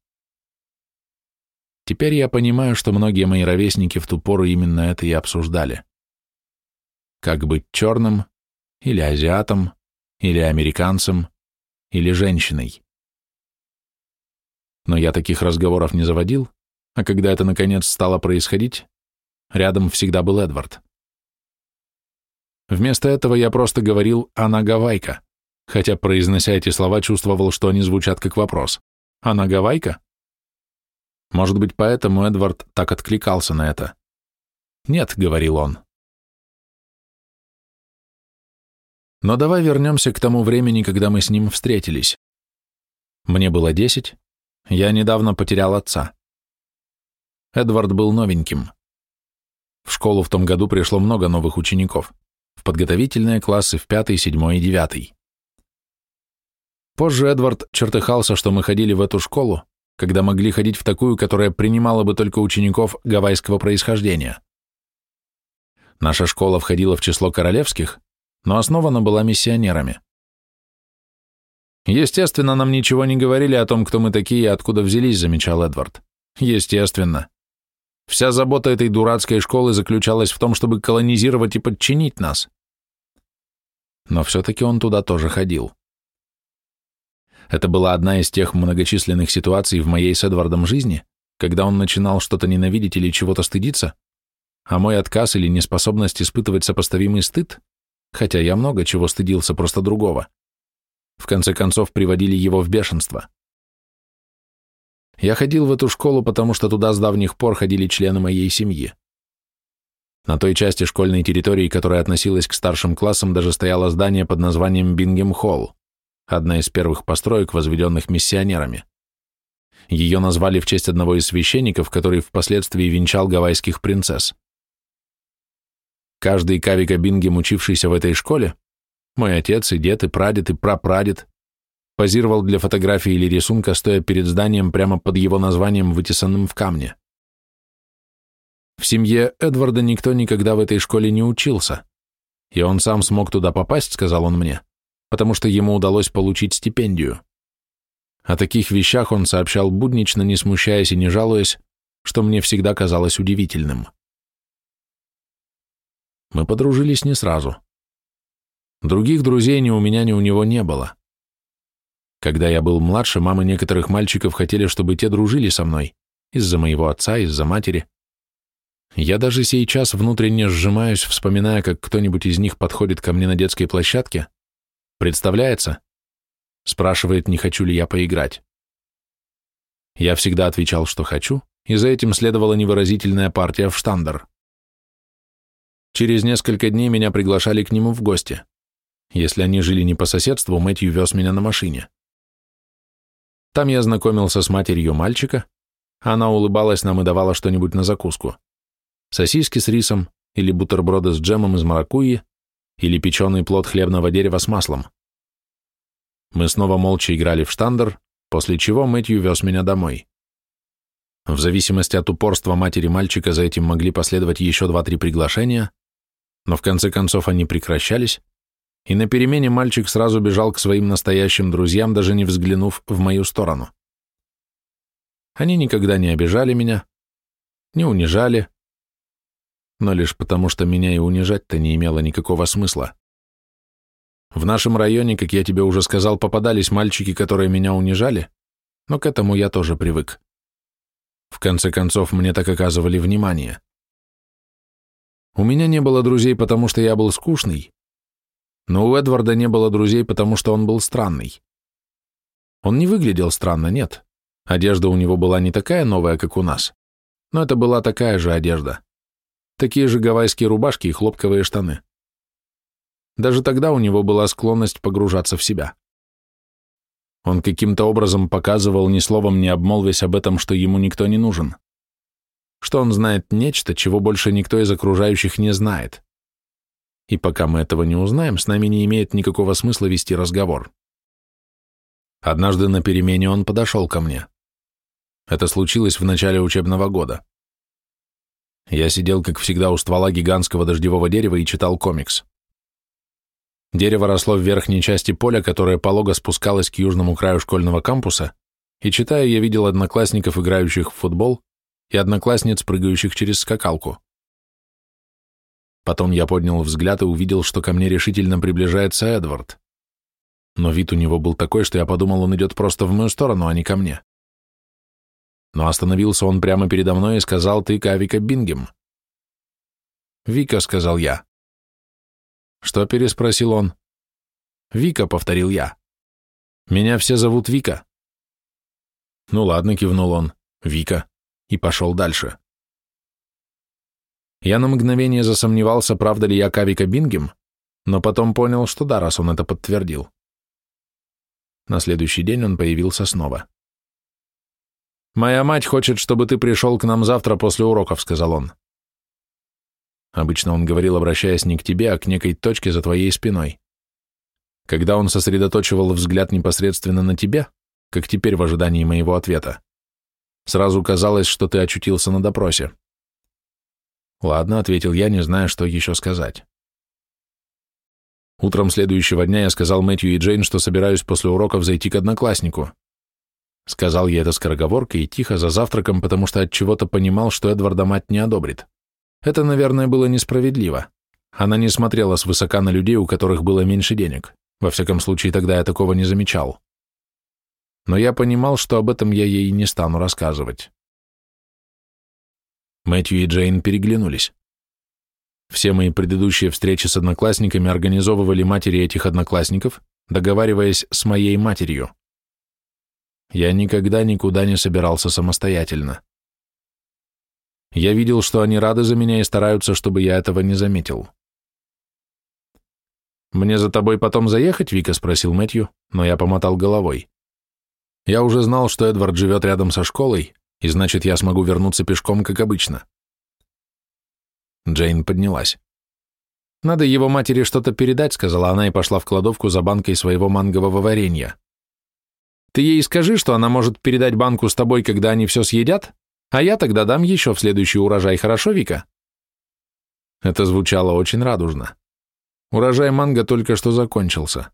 Теперь я понимаю, что многие мои ровесники в ту пору именно это и обсуждали как быть черным, или азиатом, или американцем, или женщиной. Но я таких разговоров не заводил, а когда это наконец стало происходить, рядом всегда был Эдвард. Вместо этого я просто говорил «она гавайка», хотя, произнося эти слова, чувствовал, что они звучат как вопрос. «Она гавайка?» Может быть, поэтому Эдвард так откликался на это. «Нет», — говорил он, Но давай вернемся к тому времени, когда мы с ним встретились. Мне было десять, я недавно потерял отца. Эдвард был новеньким. В школу в том году пришло много новых учеников, в подготовительные классы в пятый, седьмой и девятый. Позже Эдвард чертыхался, что мы ходили в эту школу, когда могли ходить в такую, которая принимала бы только учеников гавайского происхождения. Наша школа входила в число королевских, но основана была миссионерами. «Естественно, нам ничего не говорили о том, кто мы такие и откуда взялись», замечал Эдвард. «Естественно. Вся забота этой дурацкой школы заключалась в том, чтобы колонизировать и подчинить нас». Но все-таки он туда тоже ходил. Это была одна из тех многочисленных ситуаций в моей с Эдвардом жизни, когда он начинал что-то ненавидеть или чего-то стыдиться, а мой отказ или неспособность испытывать сопоставимый стыд хотя я много чего стыдился просто другого. В конце концов, приводили его в бешенство. Я ходил в эту школу, потому что туда с давних пор ходили члены моей семьи. На той части школьной территории, которая относилась к старшим классам, даже стояло здание под названием Бингем-Холл, одна из первых построек, возведенных миссионерами. Ее назвали в честь одного из священников, который впоследствии венчал гавайских принцесс. Каждый Кавика Бингем, учившийся в этой школе, мой отец и дед, и прадед, и прапрадед, позировал для фотографии или рисунка, стоя перед зданием прямо под его названием, вытесанным в камне. В семье Эдварда никто никогда в этой школе не учился, и он сам смог туда попасть, сказал он мне, потому что ему удалось получить стипендию. О таких вещах он сообщал буднично, не смущаясь и не жалуясь, что мне всегда казалось удивительным. Мы подружились не сразу. Других друзей ни у меня, ни у него не было. Когда я был младше, мамы некоторых мальчиков хотели, чтобы те дружили со мной, из-за моего отца, из-за матери. Я даже сейчас внутренне сжимаюсь, вспоминая, как кто-нибудь из них подходит ко мне на детской площадке, представляется, Спрашивает, не хочу ли я поиграть. Я всегда отвечал, что хочу, и за этим следовала невыразительная партия в штандер. Через несколько дней меня приглашали к нему в гости. Если они жили не по соседству, Мэтью вез меня на машине. Там я знакомился с матерью мальчика, она улыбалась нам и давала что-нибудь на закуску. Сосиски с рисом, или бутерброды с джемом из маракуйи, или печеный плод хлебного дерева с маслом. Мы снова молча играли в штандер, после чего Мэтью вез меня домой. В зависимости от упорства матери мальчика за этим могли последовать еще два-три приглашения, но в конце концов они прекращались, и на перемене мальчик сразу бежал к своим настоящим друзьям, даже не взглянув в мою сторону. Они никогда не обижали меня, не унижали, но лишь потому, что меня и унижать-то не имело никакого смысла. В нашем районе, как я тебе уже сказал, попадались мальчики, которые меня унижали, но к этому я тоже привык. В конце концов, мне так оказывали внимание. У меня не было друзей, потому что я был скучный, но у Эдварда не было друзей, потому что он был странный. Он не выглядел странно, нет. Одежда у него была не такая новая, как у нас, но это была такая же одежда. Такие же гавайские рубашки и хлопковые штаны. Даже тогда у него была склонность погружаться в себя. Он каким-то образом показывал, ни словом не обмолвясь об этом, что ему никто не нужен. Что он знает нечто, чего больше никто из окружающих не знает. И пока мы этого не узнаем, с нами не имеет никакого смысла вести разговор. Однажды на перемене он подошел ко мне. Это случилось в начале учебного года. Я сидел, как всегда, у ствола гигантского дождевого дерева и читал комикс. Дерево росло в верхней части поля, которое полого спускалось к южному краю школьного кампуса, и, читая, я видел одноклассников, играющих в футбол, и одноклассниц, прыгающих через скакалку. Потом я поднял взгляд и увидел, что ко мне решительно приближается Эдвард. Но вид у него был такой, что я подумал, он идет просто в мою сторону, а не ко мне. Но остановился он прямо передо мной и сказал, ты Кавика Бингем. «Вика», — сказал я. «Что?» — переспросил он. «Вика», — повторил я. «Меня все зовут Вика». «Ну ладно», — кивнул он. «Вика». И пошел дальше. Я на мгновение засомневался, правда ли я Кавика Бингем, но потом понял, что да, раз он это подтвердил. На следующий день он появился снова. «Моя мать хочет, чтобы ты пришел к нам завтра после уроков», — сказал он. Обычно он говорил, обращаясь не к тебе, а к некой точке за твоей спиной. Когда он сосредоточивал взгляд непосредственно на тебя, как теперь в ожидании моего ответа, сразу казалось, что ты очутился на допросе. «Ладно», — ответил я, не зная, что еще сказать. Утром следующего дня я сказал Мэтью и Джейн, что собираюсь после уроков зайти к однокласснику. Сказал я это скороговоркой и тихо за завтраком, потому что от чего-то понимал, что Эдварда мать не одобрит. Это, наверное, было несправедливо. Она не смотрела свысока на людей, у которых было меньше денег. Во всяком случае, тогда я такого не замечал. Но я понимал, что об этом я ей не стану рассказывать. Мэтью и Джейн переглянулись. Все мои предыдущие встречи с одноклассниками организовывали матери этих одноклассников, договариваясь с моей матерью. Я никогда никуда не собирался самостоятельно. Я видел, что они рады за меня и стараются, чтобы я этого не заметил. «Мне за тобой потом заехать, Вика?» — спросил Мэтью, но я помотал головой. Я уже знал, что Эдвард живет рядом со школой, и значит, я смогу вернуться пешком, как обычно. Джейн поднялась. «Надо его матери что-то передать», — сказала она и пошла в кладовку за банкой своего мангового варенья. «Ты ей скажи, что она может передать банку с тобой, когда они все съедят, а я тогда дам еще в следующий урожай, хорошо, Вика?» Это звучало очень радужно. Урожай манго только что закончился.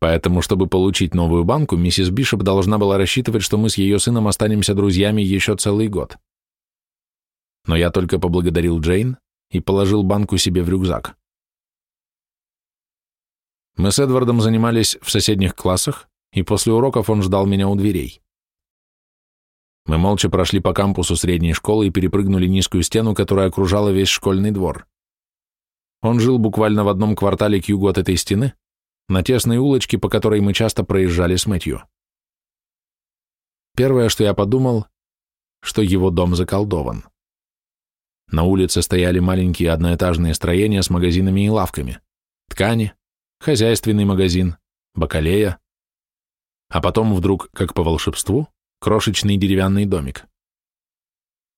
Поэтому, чтобы получить новую банку, миссис Бишоп должна была рассчитывать, что мы с ее сыном останемся друзьями еще целый год. Но я только поблагодарил Джейн и положил банку себе в рюкзак. Мы с Эдвардом занимались в соседних классах, и после уроков он ждал меня у дверей. Мы молча прошли по кампусу средней школы и перепрыгнули низкую стену, которая окружала весь школьный двор. Он жил буквально в одном квартале к югу от этой стены, на тесной улочке, по которой мы часто проезжали с Мэтью. Первое, что я подумал, что его дом заколдован. На улице стояли маленькие одноэтажные строения с магазинами и лавками, ткани, хозяйственный магазин, бакалея, а потом вдруг, как по волшебству, крошечный деревянный домик.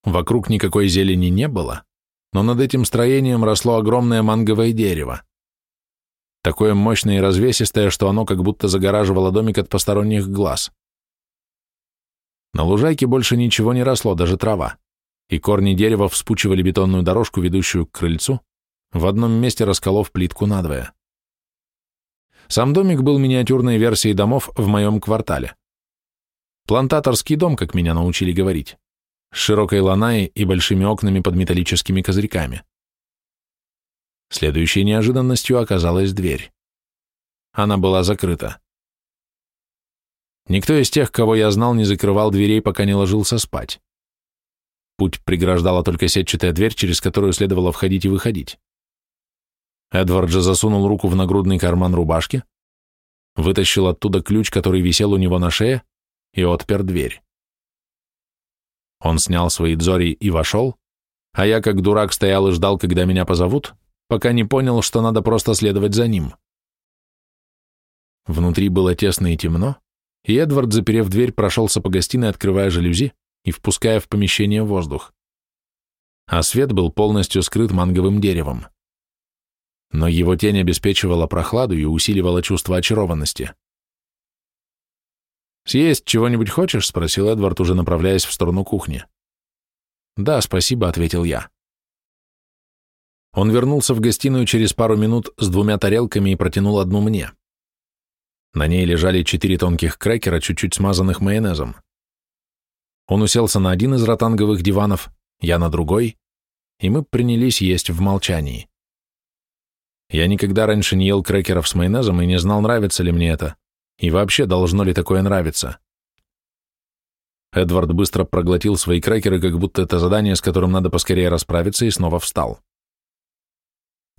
Вокруг никакой зелени не было, но над этим строением росло огромное манговое дерево. Такое мощное и развесистое, что оно как будто загораживало домик от посторонних глаз. На лужайке больше ничего не росло, даже трава, и корни дерева вспучивали бетонную дорожку, ведущую к крыльцу, в одном месте расколов плитку надвое. Сам домик был миниатюрной версией домов в моем квартале. Плантаторский дом, как меня научили говорить, с широкой ланаей и большими окнами под металлическими козырьками. Следующей неожиданностью оказалась дверь. Она была закрыта. Никто из тех, кого я знал, не закрывал дверей, пока не ложился спать. Путь преграждала только сетчатая дверь, через которую следовало входить и выходить. Эдвард же засунул руку в нагрудный карман рубашки, вытащил оттуда ключ, который висел у него на шее, и отпер дверь. Он снял свои дзори и вошел, а я как дурак стоял и ждал, когда меня позовут, пока не понял, что надо просто следовать за ним. Внутри было тесно и темно, и Эдвард, заперев дверь, прошелся по гостиной, открывая жалюзи и впуская в помещение воздух. А свет был полностью скрыт манговым деревом но его тень обеспечивала прохладу и усиливала чувство очарованности. «Съесть чего-нибудь хочешь?» — спросил Эдвард, уже направляясь в сторону кухни. «Да, спасибо», — ответил я. Он вернулся в гостиную через пару минут с двумя тарелками и протянул одну мне. На ней лежали четыре тонких крекера, чуть-чуть смазанных майонезом. Он уселся на один из ротанговых диванов, я на другой, и мы принялись есть в молчании. Я никогда раньше не ел крекеров с майонезом и не знал, нравится ли мне это, и вообще должно ли такое нравиться. Эдвард быстро проглотил свои крекеры, как будто это задание, с которым надо поскорее расправиться, и снова встал.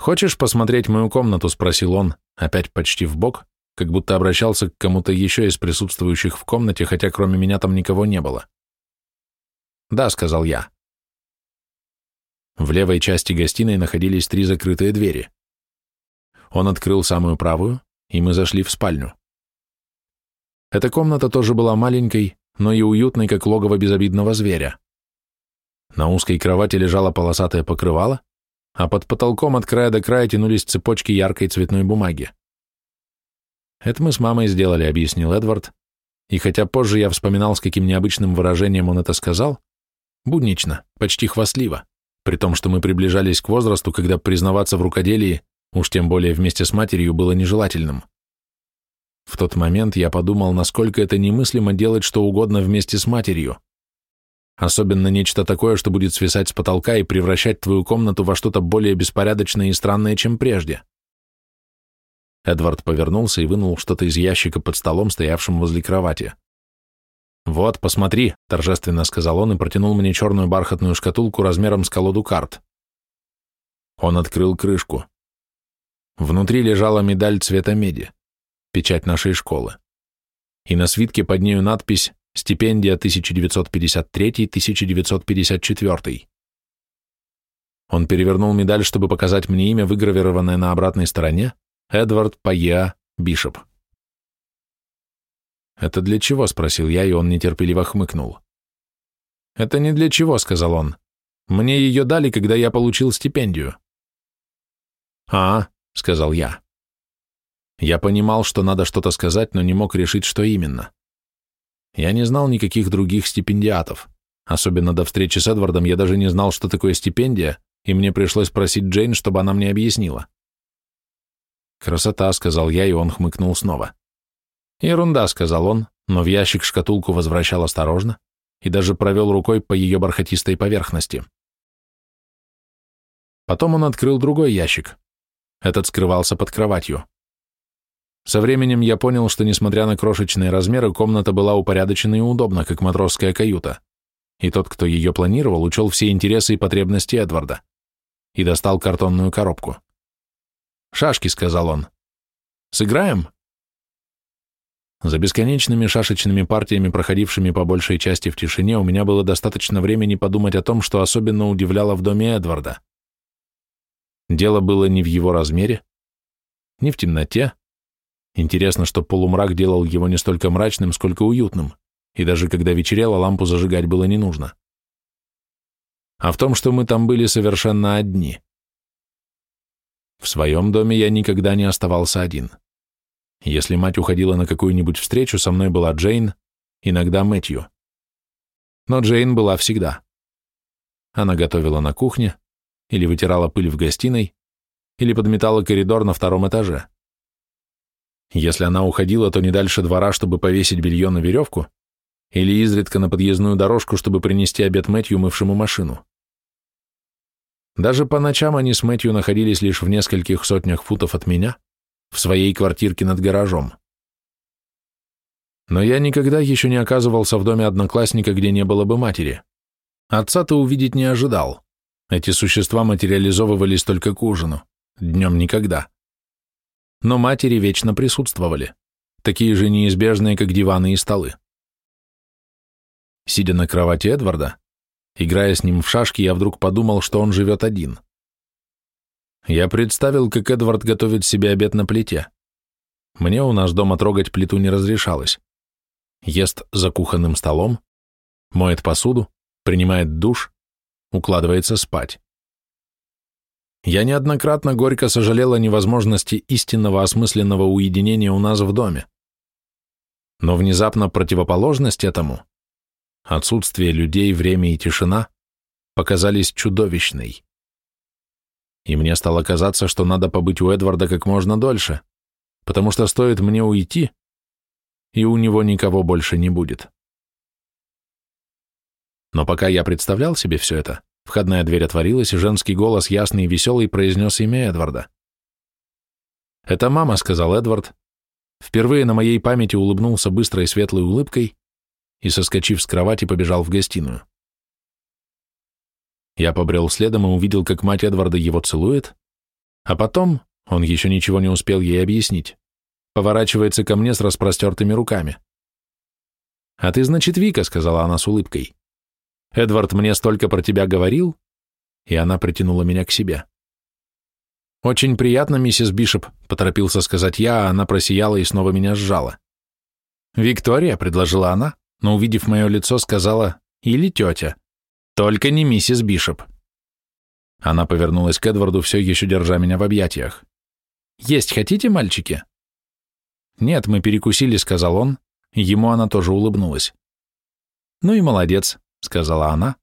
«Хочешь посмотреть мою комнату?» — спросил он, опять почти в бок, как будто обращался к кому-то еще из присутствующих в комнате, хотя кроме меня там никого не было. «Да», — сказал я. В левой части гостиной находились три закрытые двери. Он открыл самую правую, и мы зашли в спальню. Эта комната тоже была маленькой, но и уютной, как логово безобидного зверя. На узкой кровати лежало полосатое покрывало, а под потолком от края до края тянулись цепочки яркой цветной бумаги. «Это мы с мамой сделали», — объяснил Эдвард, и хотя позже я вспоминал, с каким необычным выражением он это сказал, буднично, почти хвастливо, при том, что мы приближались к возрасту, когда признаваться в рукоделии уж тем более вместе с матерью, было нежелательным. В тот момент я подумал, насколько это немыслимо делать что угодно вместе с матерью. Особенно нечто такое, что будет свисать с потолка и превращать твою комнату во что-то более беспорядочное и странное, чем прежде. Эдвард повернулся и вынул что-то из ящика под столом, стоявшим возле кровати. «Вот, посмотри», — торжественно сказал он и протянул мне черную бархатную шкатулку размером с колоду карт. Он открыл крышку. Внутри лежала медаль цвета меди, печать нашей школы. И на свитке под нею надпись «Стипендия 1953-1954». Он перевернул медаль, чтобы показать мне имя, выгравированное на обратной стороне, Эдвард Пая Бишоп. «Это для чего?» — спросил я, и он нетерпеливо хмыкнул. «Это не для чего», — сказал он. «Мне ее дали, когда я получил стипендию». «А, — сказал я. Я понимал, что надо что-то сказать, но не мог решить, что именно. Я не знал никаких других стипендиатов. Особенно до встречи с Эдвардом я даже не знал, что такое стипендия, и мне пришлось просить Джейн, чтобы она мне объяснила. «Красота», — сказал я, и он хмыкнул снова. «Ерунда», — сказал он, но в ящик шкатулку возвращал осторожно и даже провел рукой по ее бархатистой поверхности. Потом он открыл другой ящик, этот скрывался под кроватью. Со временем я понял, что, несмотря на крошечные размеры, комната была упорядочена и удобна, как матросская каюта, и тот, кто ее планировал, учел все интересы и потребности Эдварда и достал картонную коробку. «Шашки», — сказал он. Сыграем?» За бесконечными шашечными партиями, проходившими по большей части в тишине, у меня было достаточно времени подумать о том, что особенно удивляло в доме Эдварда. Дело было не в его размере, не в темноте. Интересно, что полумрак делал его не столько мрачным, сколько уютным, и даже когда вечерело, лампу зажигать было не нужно. А в том, что мы там были совершенно одни. В своем доме я никогда не оставался один. Если мать уходила на какую-нибудь встречу, со мной была Джейн, иногда Мэтью. Но Джейн была всегда. Она готовила на кухне, или вытирала пыль в гостиной, или подметала коридор на втором этаже. Если она уходила, то не дальше двора, чтобы повесить белье на веревку, или изредка на подъездную дорожку, чтобы принести обед Мэтью, мывшему машину. Даже по ночам они с Мэтью находились лишь в нескольких сотнях футов от меня, в своей квартирке над гаражом. Но я никогда еще не оказывался в доме одноклассника, где не было бы матери. Отца-то увидеть не ожидал. Эти существа материализовывались только к ужину, днем никогда. Но матери вечно присутствовали, такие же неизбежные, как диваны и столы. Сидя на кровати Эдварда, играя с ним в шашки, я вдруг подумал, что он живет один. Я представил, как Эдвард готовит себе обед на плите. Мне у нас дома трогать плиту не разрешалось. Ест за кухонным столом, моет посуду, принимает душ, укладывается спать. Я неоднократно горько сожалел о невозможности истинного осмысленного уединения у нас в доме. Но внезапно противоположность этому, отсутствие людей, время и тишина, показались чудовищной и мне стало казаться, что надо побыть у Эдварда как можно дольше, потому что стоит мне уйти, и у него никого больше не будет. Но пока я представлял себе все это, входная дверь отворилась, и женский голос, ясный и веселый, произнес имя Эдварда. «Это мама», — сказал Эдвард. Впервые на моей памяти улыбнулся быстрой светлой улыбкой и, соскочив с кровати, побежал в гостиную. Я побрел следом и увидел, как мать Эдварда его целует, а потом, он еще ничего не успел ей объяснить, поворачивается ко мне с распростертыми руками. «А ты, значит, Вика», — сказала она с улыбкой. «Эдвард мне столько про тебя говорил?» И она притянула меня к себе. «Очень приятно, миссис Бишоп», — поторопился сказать я, а она просияла и снова меня сжала. «Виктория», — предложила она, но, увидев мое лицо, сказала «или тетя». Только не миссис Бишоп. Она повернулась к Эдварду, все еще держа меня в объятиях. «Есть хотите, мальчики?» «Нет, мы перекусили», — сказал он. Ему она тоже улыбнулась. «Ну и молодец», — сказала она,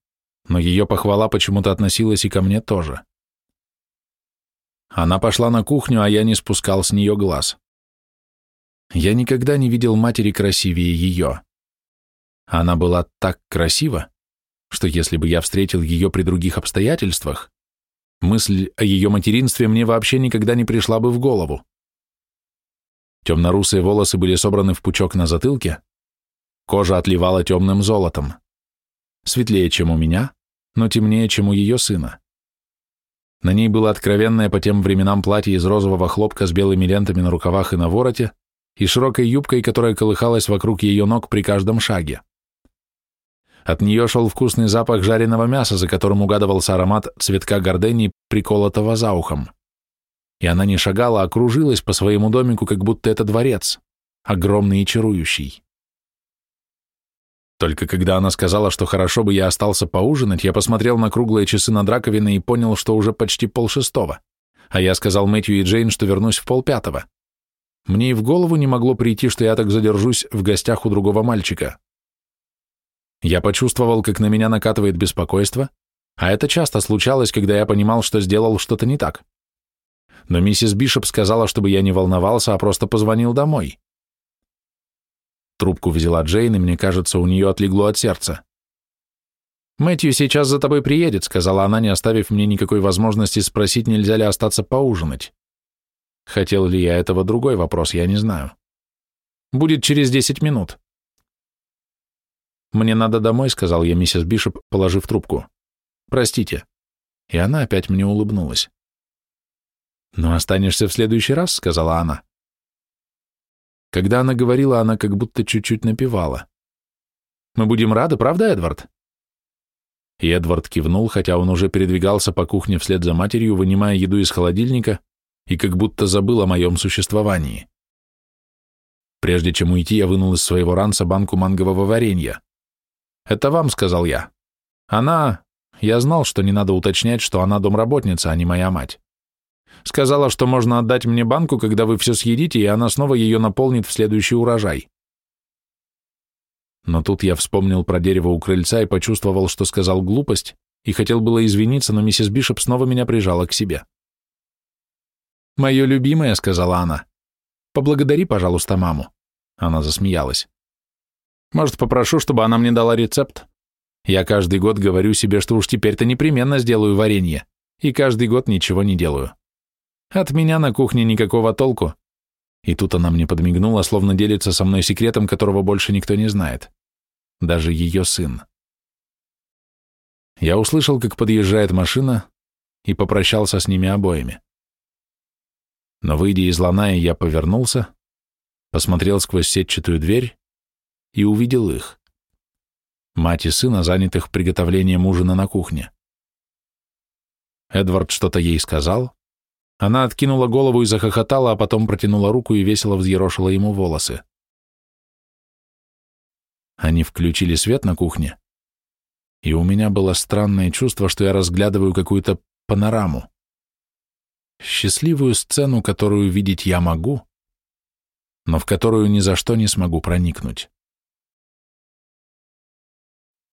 но ее похвала почему-то относилась и ко мне тоже. Она пошла на кухню, а я не спускал с нее глаз. Я никогда не видел матери красивее ее. Она была так красива, что если бы я встретил ее при других обстоятельствах, мысль о ее материнстве мне вообще никогда не пришла бы в голову. Темно-русые волосы были собраны в пучок на затылке, кожа отливала темным золотом. Светлее, чем у меня, но темнее, чем у ее сына. На ней было откровенное по тем временам платье из розового хлопка с белыми лентами на рукавах и на вороте и широкой юбкой, которая колыхалась вокруг ее ног при каждом шаге. От нее шел вкусный запах жареного мяса, за которым угадывался аромат цветка гордени, приколотого за ухом. И она не шагала, а кружилась по своему домику, как будто это дворец, огромный и чарующий. Только когда она сказала, что хорошо бы я остался поужинать, я посмотрел на круглые часы над раковиной и понял, что уже почти полшестого. А я сказал Мэтью и Джейн, что вернусь в полпятого. Мне и в голову не могло прийти, что я так задержусь в гостях у другого мальчика. Я почувствовал, как на меня накатывает беспокойство, а это часто случалось, когда я понимал, что сделал что-то не так. Но миссис Бишоп сказала, чтобы я не волновался, а просто позвонил домой. Трубку взяла Джейн, и мне кажется, у нее отлегло от сердца. «Мэтью сейчас за тобой приедет», — сказала она, не оставив мне никакой возможности спросить, нельзя ли остаться поужинать. Хотел ли я этого другой вопрос, я не знаю. «Будет через десять минут». «Мне надо домой», — сказал я миссис Бишоп, положив трубку. «Простите». И она опять мне улыбнулась. «Но останешься в следующий раз», — сказала она. Когда она говорила, она как будто чуть-чуть напевала. «Мы будем рады, правда, Эдвард?» И Эдвард кивнул, хотя он уже передвигался по кухне вслед за матерью, вынимая еду из холодильника и как будто забыл о моем существовании. Прежде чем уйти, я вынул из своего ранца банку мангового варенья. «Это вам», — сказал я. «Она... Я знал, что не надо уточнять, что она домработница, а не моя мать. Сказала, что можно отдать мне банку, когда вы все съедите, и она снова ее наполнит в следующий урожай». Но тут я вспомнил про дерево у крыльца и почувствовал, что сказал глупость, и хотел было извиниться, но миссис Бишоп снова меня прижала к себе. «Мое любимое», — сказала она. «Поблагодари, пожалуйста, маму». Она засмеялась. «Может, попрошу, чтобы она мне дала рецепт? Я каждый год говорю себе, что уж теперь-то непременно сделаю варенье, и каждый год ничего не делаю. От меня на кухне никакого толку». И тут она мне подмигнула, словно делится со мной секретом, которого больше никто не знает. Даже ее сын. Я услышал, как подъезжает машина, и попрощался с ними обоими. Но, выйдя из Ланаи, я повернулся, посмотрел сквозь сетчатую дверь и увидел их. Мать и сына, занятых приготовлением ужина на кухне. Эдвард что-то ей сказал. Она откинула голову и захохотала, а потом протянула руку и весело взъерошила ему волосы. Они включили свет на кухне, и у меня было странное чувство, что я разглядываю какую-то панораму счастливую сцену, которую видеть я могу, но в которую ни за что не смогу проникнуть.